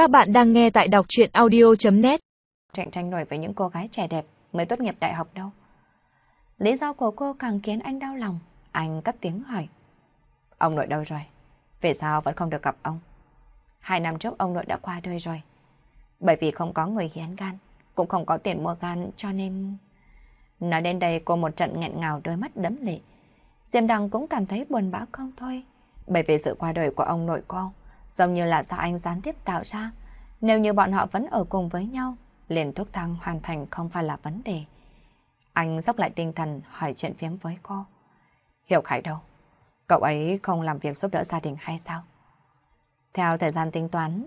Các bạn đang nghe tại đọc chuyện audio.net Cạnh tranh nổi với những cô gái trẻ đẹp mới tốt nghiệp đại học đâu. Lý do của cô càng khiến anh đau lòng. Anh cất tiếng hỏi. Ông nội đâu rồi? Về sao vẫn không được gặp ông? Hai năm trước ông nội đã qua đời rồi. Bởi vì không có người hiến gan, cũng không có tiền mua gan cho nên... Nói đến đây cô một trận nghẹn ngào đôi mắt đấm lệ. Diêm Đăng cũng cảm thấy buồn bã không thôi. Bởi vì sự qua đời của ông nội cô, giống như là do anh gián tiếp tạo ra. Nếu như bọn họ vẫn ở cùng với nhau, liền thuốc thang hoàn thành không phải là vấn đề. Anh dốc lại tinh thần hỏi chuyện phiếm với cô. Hiểu Khải đâu? Cậu ấy không làm việc giúp đỡ gia đình hay sao? Theo thời gian tính toán,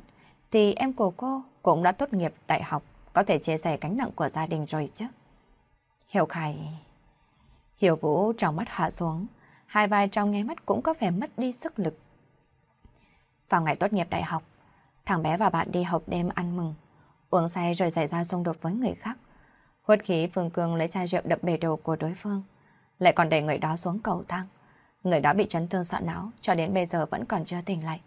thì em của cô cũng đã tốt nghiệp đại học, có thể chia sẻ gánh nặng của gia đình rồi chứ. Hiểu Khải... Hiểu Vũ trong mắt hạ xuống, hai vai trong nháy mắt cũng có vẻ mất đi sức lực. Vào ngày tốt nghiệp đại học, thằng bé và bạn đi học đêm ăn mừng, uống say rồi xảy ra xung đột với người khác. Huất khí Phương Cương lấy chai rượu đập bể đầu của đối phương, lại còn đẩy người đó xuống cầu thang. Người đó bị chấn thương sọ não, cho đến bây giờ vẫn còn chưa tỉnh lại.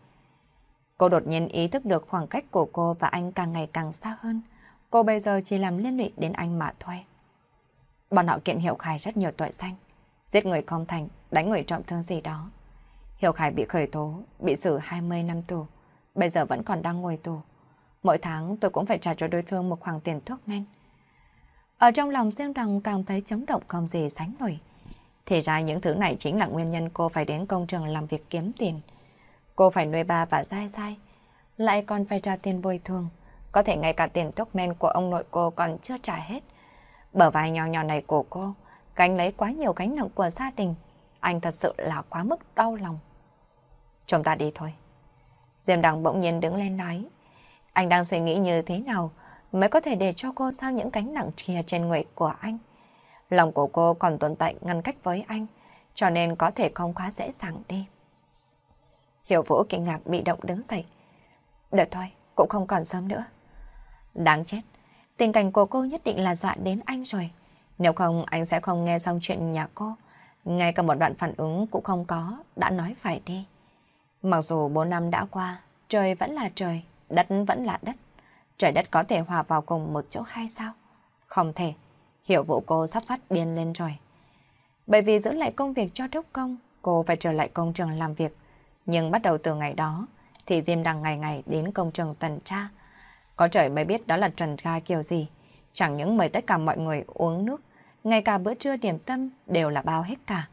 Cô đột nhiên ý thức được khoảng cách của cô và anh càng ngày càng xa hơn. Cô bây giờ chỉ làm liên lụy đến anh mà thôi. Bọn họ kiện Hiệu Khải rất nhiều tội danh. Giết người không thành, đánh người trọng thương gì đó. Hiệu Khải bị khởi tố, bị xử 20 năm tù. Bây giờ vẫn còn đang ngồi tù. Mỗi tháng tôi cũng phải trả cho đối phương một khoản tiền thuốc men. Ở trong lòng Dương Đằng càng thấy chống động không gì sánh nổi. Thì ra những thứ này chính là nguyên nhân cô phải đến công trường làm việc kiếm tiền. Cô phải nuôi ba và dai dai, lại còn phải trả tiền bồi thường. Có thể ngay cả tiền thuốc men của ông nội cô còn chưa trả hết. Bờ vai nhỏ nhỏ này của cô, gánh lấy quá nhiều gánh nặng của gia đình. Anh thật sự là quá mức đau lòng. Chúng ta đi thôi. Diêm Đằng bỗng nhiên đứng lên nói. Anh đang suy nghĩ như thế nào mới có thể để cho cô sao những cánh nặng trìa trên người của anh. Lòng của cô còn tồn tại ngăn cách với anh, cho nên có thể không quá dễ dàng đi. Hiểu Vũ kinh ngạc bị động đứng dậy. Được thôi, cũng không còn sớm nữa. Đáng chết, tình cảnh của cô nhất định là dọa đến anh rồi. Nếu không, anh sẽ không nghe xong chuyện nhà cô. Ngay cả một đoạn phản ứng cũng không có, đã nói phải đi. Mặc dù 4 năm đã qua, trời vẫn là trời, đất vẫn là đất. Trời đất có thể hòa vào cùng một chỗ hay sao? Không thể. Hiểu vụ cô sắp phát điên lên rồi. Bởi vì giữ lại công việc cho đốc công, cô phải trở lại công trường làm việc. Nhưng bắt đầu từ ngày đó, thì Diêm đang ngày ngày đến công trường tuần tra. Có trời mới biết đó là trần tra kiểu gì. Chẳng những mời tất cả mọi người uống nước, ngay cả bữa trưa điểm tâm đều là bao hết cả.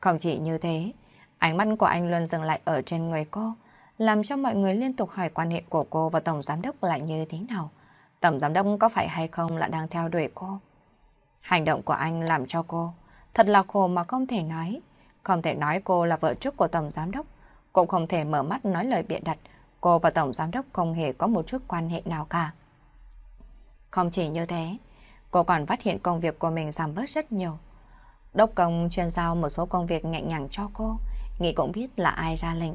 Không chỉ như thế, ánh mắt của anh luôn dừng lại ở trên người cô, làm cho mọi người liên tục hỏi quan hệ của cô và Tổng Giám Đốc lại như thế nào. Tổng Giám Đốc có phải hay không là đang theo đuổi cô. Hành động của anh làm cho cô thật là khổ mà không thể nói. Không thể nói cô là vợ trước của Tổng Giám Đốc. Cũng không thể mở mắt nói lời biện đặt. Cô và Tổng Giám Đốc không hề có một chút quan hệ nào cả. Không chỉ như thế, cô còn phát hiện công việc của mình giảm bớt rất nhiều. Đốc công chuyên giao một số công việc nhẹ nhàng cho cô, nghĩ cũng biết là ai ra lệnh.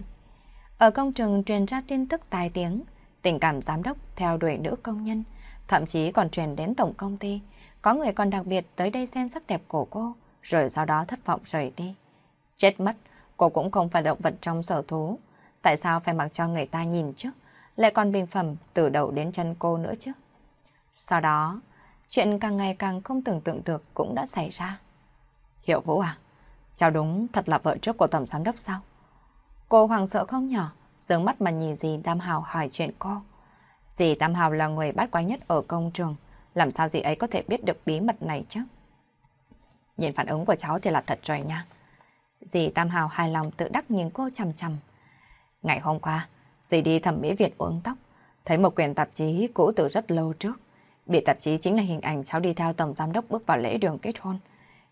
Ở công trường truyền ra tin tức tai tiếng, tình cảm giám đốc theo đuổi nữ công nhân, thậm chí còn truyền đến tổng công ty. Có người còn đặc biệt tới đây xem sắc đẹp của cô, rồi sau đó thất vọng rời đi. Chết mất, cô cũng không phải động vật trong sở thú. Tại sao phải mặc cho người ta nhìn chứ? Lại còn bình phẩm từ đầu đến chân cô nữa chứ? Sau đó, chuyện càng ngày càng không tưởng tượng được cũng đã xảy ra. Hiệu Vũ à, cháu đúng thật là vợ trước của tổng giám đốc sao? Cô hoàng sợ không nhỏ, dướng mắt mà nhìn dì Tam Hào hỏi chuyện cô. Dì Tam Hào là người bắt quái nhất ở công trường, làm sao dì ấy có thể biết được bí mật này chứ? Nhìn phản ứng của cháu thì là thật rồi nha. Dì Tam Hào hài lòng tự đắc nhìn cô chằm chằm. Ngày hôm qua, dì đi thẩm mỹ viện uống tóc, thấy một quyển tạp chí cũ từ rất lâu trước. Bị tạp chí chính là hình ảnh cháu đi theo tổng giám đốc bước vào lễ đường kết hôn.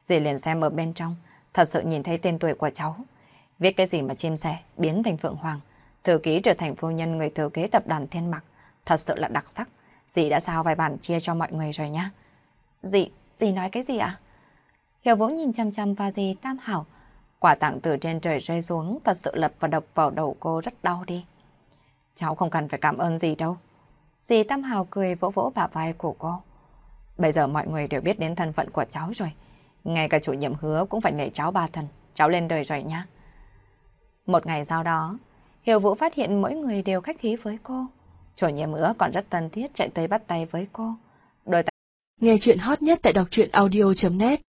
Dì liền xem ở bên trong, thật sự nhìn thấy tên tuổi của cháu. Viết cái gì mà chim sẻ, biến thành Phượng Hoàng. Thư ký trở thành phu nhân người thừa kế tập đoàn Thiên Mặc. Thật sự là đặc sắc. Dì đã sao vài bản chia cho mọi người rồi nhá. Dì, dì nói cái gì ạ? Hiểu Vũ nhìn chăm chăm vào dì Tam Hảo. Quả tặng từ trên trời rơi xuống thật sự lật và đập vào đầu cô rất đau đi. Cháu không cần phải cảm ơn gì đâu. Dì Tam Hảo cười vỗ vỗ bả vai của cô. Bây giờ mọi người đều biết đến thân phận của cháu rồi. Ngay cả chủ nhiệm hứa cũng phải nể cháu ba thần. Cháu lên đời rồi nhá. Một ngày sau đó, Hiểu Vũ phát hiện mỗi người đều khách khí với cô. Chủ nhiệm hứa còn rất thân thiết chạy tới bắt tay với cô. Đôi tay Nghe chuyện hot nhất tại đọc truyện audio.net